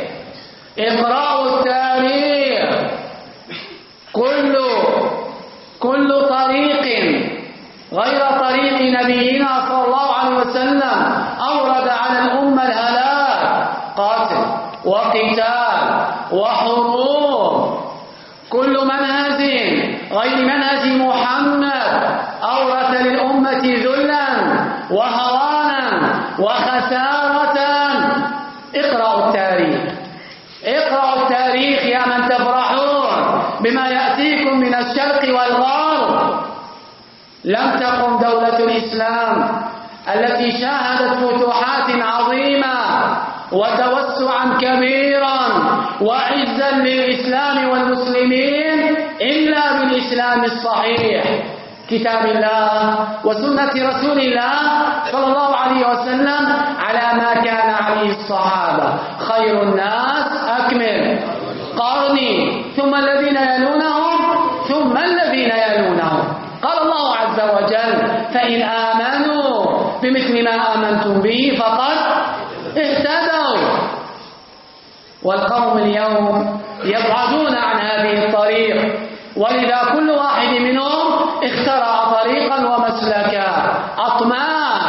اقرأوا التاريخ. كل كل طريق غير طريق نبينا صلى الله عليه وسلم أورد على الأمة الهلاك. قاتل وقتال وحروب كل منهج غير منهج محمد أورث للأمة ذلا وهوانا وخسارة اقرأوا التاريخ اقرأوا التاريخ يا من تفرحون بما يأتيكم من الشرق والغرب لم تقم دولة الإسلام التي شاهدت فتوحات عظيمة وتوسعا كبيرا وعزا للإسلام والمسلمين إلا بالإسلام الصحيح. كتاب الله وسنة رسول الله صلى الله عليه وسلم على ما كان عليه الصحابة. خير الناس أكمل. قرني. ثم الذين يلونهم. ثم الذين يلونهم. وجل. فإن آمنوا بمثل ما آمنتم به فقد اهتدوا. والقوم اليوم يبعدون عن هذه الطريق. ولذا كل واحد منهم اخترع طريقا ومسلكا. أطماع.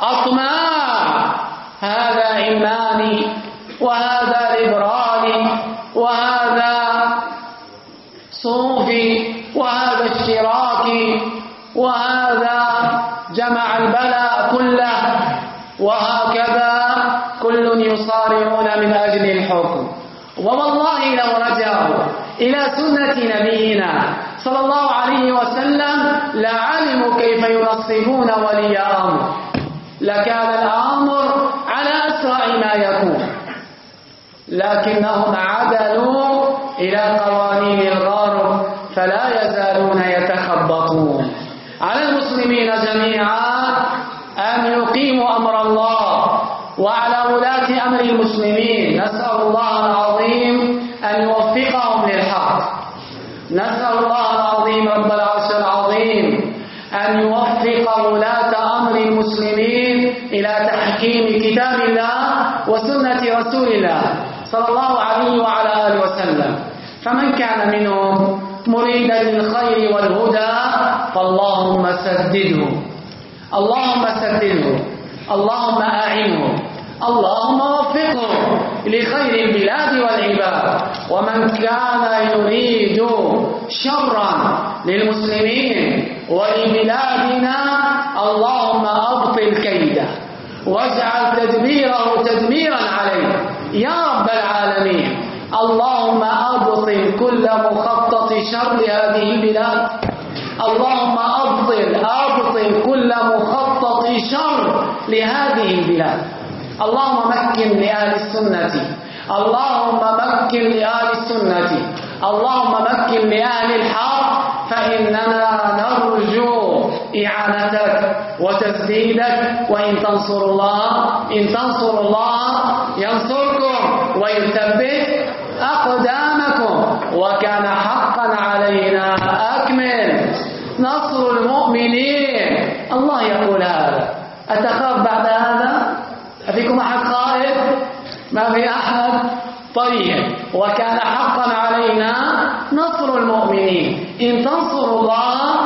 أطماع. هذا علماني وهذا ليبرالي وهذا صوفي وهذا اشتراكي. وهذا جمع البلاء كله وهكذا كل يصارعون من أجل الحكم. ووالله لو رجعوا إلى سنة نبينا صلى الله عليه وسلم لعلموا كيف ينصبون ولي أمر لكان الأمر على أسرع ما يكون. لكنهم عدلوا إلى قوانين الغرب فلا يزالون يتخبطون. على المسلمين جميعا أن يقيموا أمر الله وعلى ولاة أمر المسلمين. نسأل الله العظيم أن يوفقهم للحق. نسأل الله العظيم رب العرش العظيم أن يوفق ولاة أمر المسلمين إلى تحكيم كتاب الله وسنة رسول الله صلى الله عليه وعلى آله وسلم. فمن كان منهم مريدا للخير والهدى فاللهم سدده. اللهم سدده. اللهم أعنه. اللهم وفقه لخير البلاد والعباد. ومن كان يريد شرا للمسلمين ولبلادنا اللهم أبطل كيده. واجعل تدبيره تدميرا عليه. يا رب العالمين. اللهم أبطل كل مخطط شر لهذه البلاد. اللهم أبطل أبطل كل مخطط شر لهذه البلاد. اللهم مكن لأهل السنة. اللهم مكن لأهل السنة. اللهم مكن لأهل الحق فإننا نرجو إعانتك وتسديدك. وإن تنصر الله إن تنصر الله ينصركم. ويثبت أقدامكم. وكان حقا علينا أكمل نصر المؤمنين الله يقول هذا. أتخاف بعد هذا؟ أفيكم أحد خائف؟ ما في أحد؟ طيب. وكان حقا علينا نصر المؤمنين. إن تنصروا الله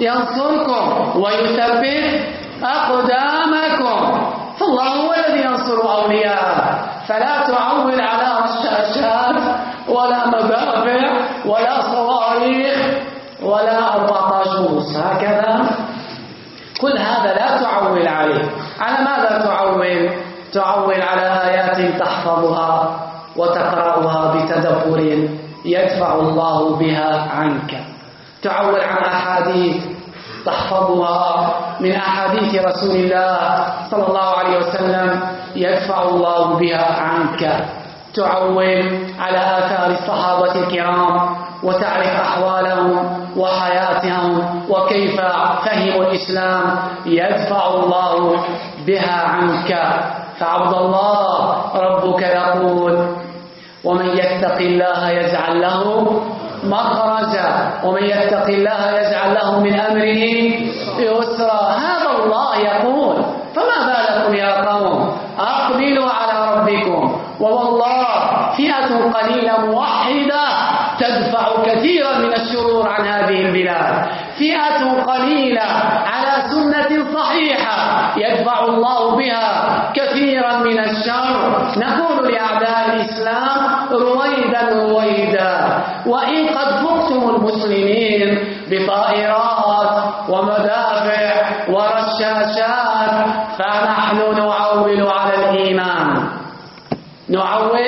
ينصركم ويثبت أقدامكم. فالله هو الذي ينصر أولياءه. فلا تعول على رشاشات ولا مدافع ولا صواريخ ولا أربعطاشوس هكذا كل هذا لا تعول عليه. على ماذا تعول؟ تعول على آيات تحفظها وتقرأها بتدبر يدفع الله بها عنك. تعول عن أحاديث تحفظها من أحاديث رسول الله صلى الله عليه وسلم يدفع الله بها عنك. تعول على آثار الصحابة الكرام وتعرف أحوالهم وحياتهم وكيف فهموا الإسلام يدفع الله بها عنك. فعبد الله ربك يقول ومن يتق الله يجعل له مخرجا ومن يتق الله يجعل له من أمره يسرا. هذا الله يقول. فما بالكم يا قوم؟ أقبلوا على ربكم. ووالله فئة قليلة موحدة. كثيرا من الشرور عن هذه البلاد. فئة قليلة على سنة صحيحة يدفع الله بها كثيرا من الشر. نقول لأعداء الإسلام رويدا رويدا وإن قد فقتم المسلمين بطائرات ومدافع ورشاشات فنحن نعول على الإيمان. نعول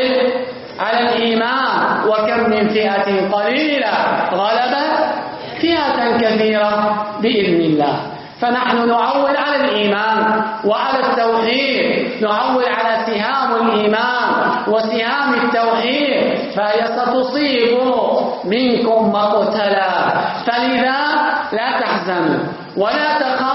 على الإيمان وكم من فئة قليلة غلبت فئة كثيرة بإذن الله. فنحن نعول على الإيمان وعلى التوحيد نعول على سهام الإيمان وسهام التوحيد فهي ستصيب منكم مقتلا. فلذا لا تحزنوا ولا تخافوا.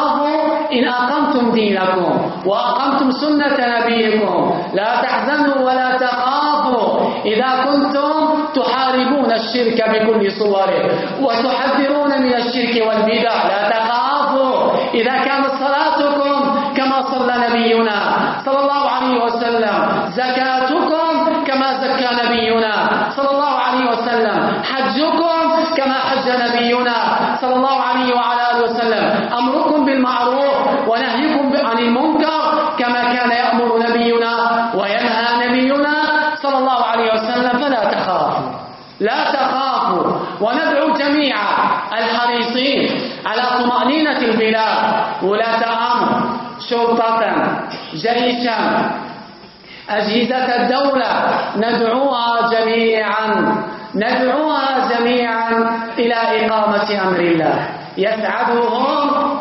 إن أقمتم دينكم وأقمتم سنة نبيكم لا تحزنوا ولا تخافوا. إذا كنتم تحاربون الشرك بكل صوره وتحذرون من الشرك والبدع لا تخافوا. إذا كانت صلاتكم كما صلى نبينا صلى الله عليه وسلم زكاتكم كما زكى نبينا صلى الله عليه وسلم حجكم كما حج نبينا صلى الله عليه وعلى آله وسلم. أمركم بالمعروف ونهيكم عن المنكر كما كان يأمر نبينا وينهى نبينا صلى الله عليه وسلم. فلا تخافوا لا تخافوا. وندعو جميعا الحريصين على طمأنينة البلاد. ولاة أمر شرطة جيشا أجهزة الدولة. ندعوها جميعا ندعوها جميعا إلى إقامة أمر الله. يسعدهم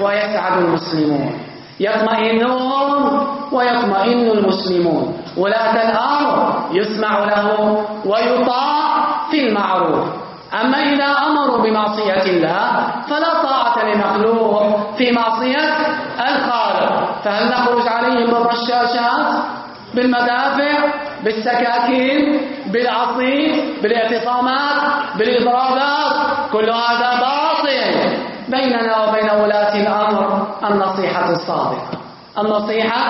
ويسعد المسلمون. يطمئنون ويطمئن المسلمون. ولاة الأمر يسمع له ويطاع في المعروف. أما إذا أمروا بمعصية الله فلا طاعة لمخلوق في معصية الخالق. فهل نخرج عليهم بالرشاشات بالمدافع بالسكاكين بالعصي بالإعتصامات بالإضرابات؟ كل هذا باطل. بيننا وبين ولاة الأمر النصيحة الصادقة. النصيحة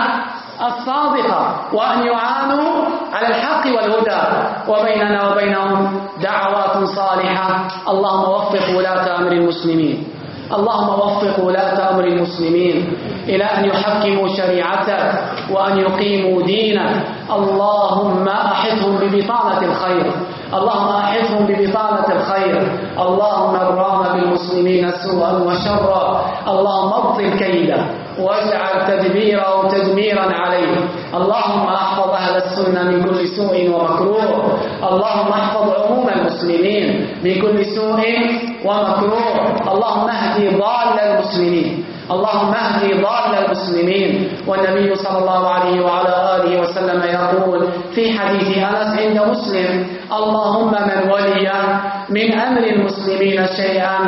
الصادقة وأن يعانوا على الحق والهدى. وبيننا وبينهم دعوات صالحة. اللهم وفق ولاة أمر المسلمين. اللهم وفق ولاة أمر المسلمين. إلى أن يحكموا شريعتك وأن يقيموا دينك. اللهم أحطهم ببطانة الخير. اللهم أحطهم ببطانة الخير. اللهم الرام بالمسلمين سوءا وشرا. اللهم أبطل كيده واجعل تدبيره تدميرا عليه. اللهم أحفظ أهل السنة من كل سوء ومكروه. اللهم احفظ عموم المسلمين من كل سوء ومكروه. اللهم اهدي ضال المسلمين. اللهم اهدي ضال المسلمين. والنبي صلى الله عليه وعلى آله وسلم يقول في حديث أنس عند مسلم اللهم من ولي من أمر المسلمين شيئا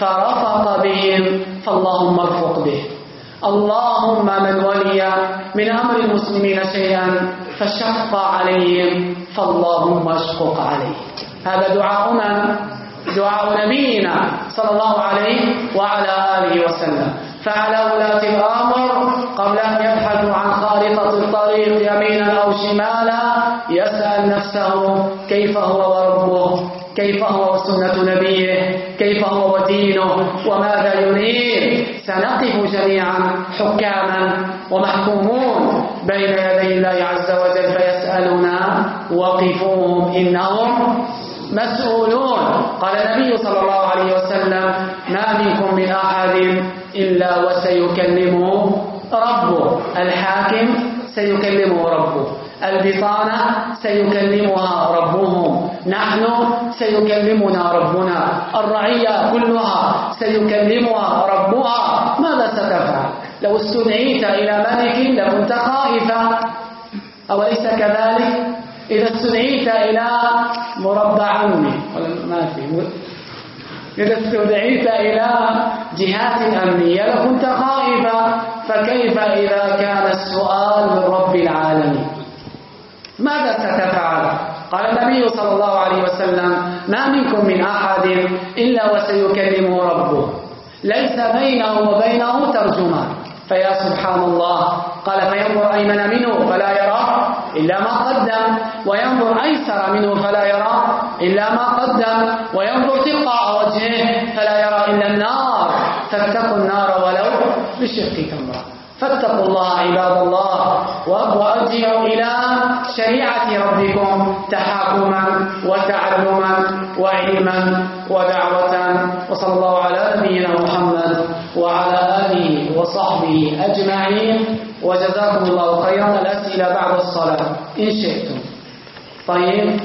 فرفق بهم فاللهم ارفق به. اللهم من ولي من أمر المسلمين شيئا فشق عليهم فاللهم اشقق عليه هذا دعاؤنا دعاء نبينا صلى الله عليه وعلى آله وسلم. فعلى ولاة الأمر قبل أن يبحثوا عن خارطة الطريق يمينا أو شمالا يسأل نفسه كيف هو وربه. كيف هو وسنة نبيه؟ كيف هو ودينه؟ وماذا يريد؟ سنقف جميعا حكاما ومحكومون بين يدي الله عز وجل فيسألنا وقفوهم إنهم مسؤولون. قال النبي صلى الله عليه وسلم ما منكم من أحد إلا وسيكلمه ربه. الحاكم سيكلمه ربه. البطانة سيكلمها ربهم. نحن سيكلمنا ربنا. الرعية كلها سيكلمها ربها. ماذا ستفعل؟ لو استدعيت إلى ملك لكنت خائفا. أوليس كذلك؟ إذا استدعيت إلى مربع أمي. ما في. إذا استدعيت إلى جهات أمنية لكنت خائفا. فكيف إذا كان السؤال من رب العالمين؟ ماذا ستفعل؟ قال النبي صلى الله عليه وسلم ما منكم من أحد إلا وسيكلمه ربه. ليس بينه وبينه ترجمان. فيا سبحان الله. قال فينظر أيمن منه فلا يرى إلا ما قدم. وينظر أيسر منه فلا يرى إلا ما قدم. وينظر تلقاء وجهه فلا يرى إلا النار. فاتقوا النار ولو بشق تمره فاتقوا الله عباد الله وأرجعوا إلى شريعة ربكم تحاكما وتعلما وعلما ودعوة. وصلى الله على نبينا محمد وعلى آله وصحبه أجمعين. وجزاكم الله خيرا. الأسئلة بعد الصلاة. إن شئتم. طيب.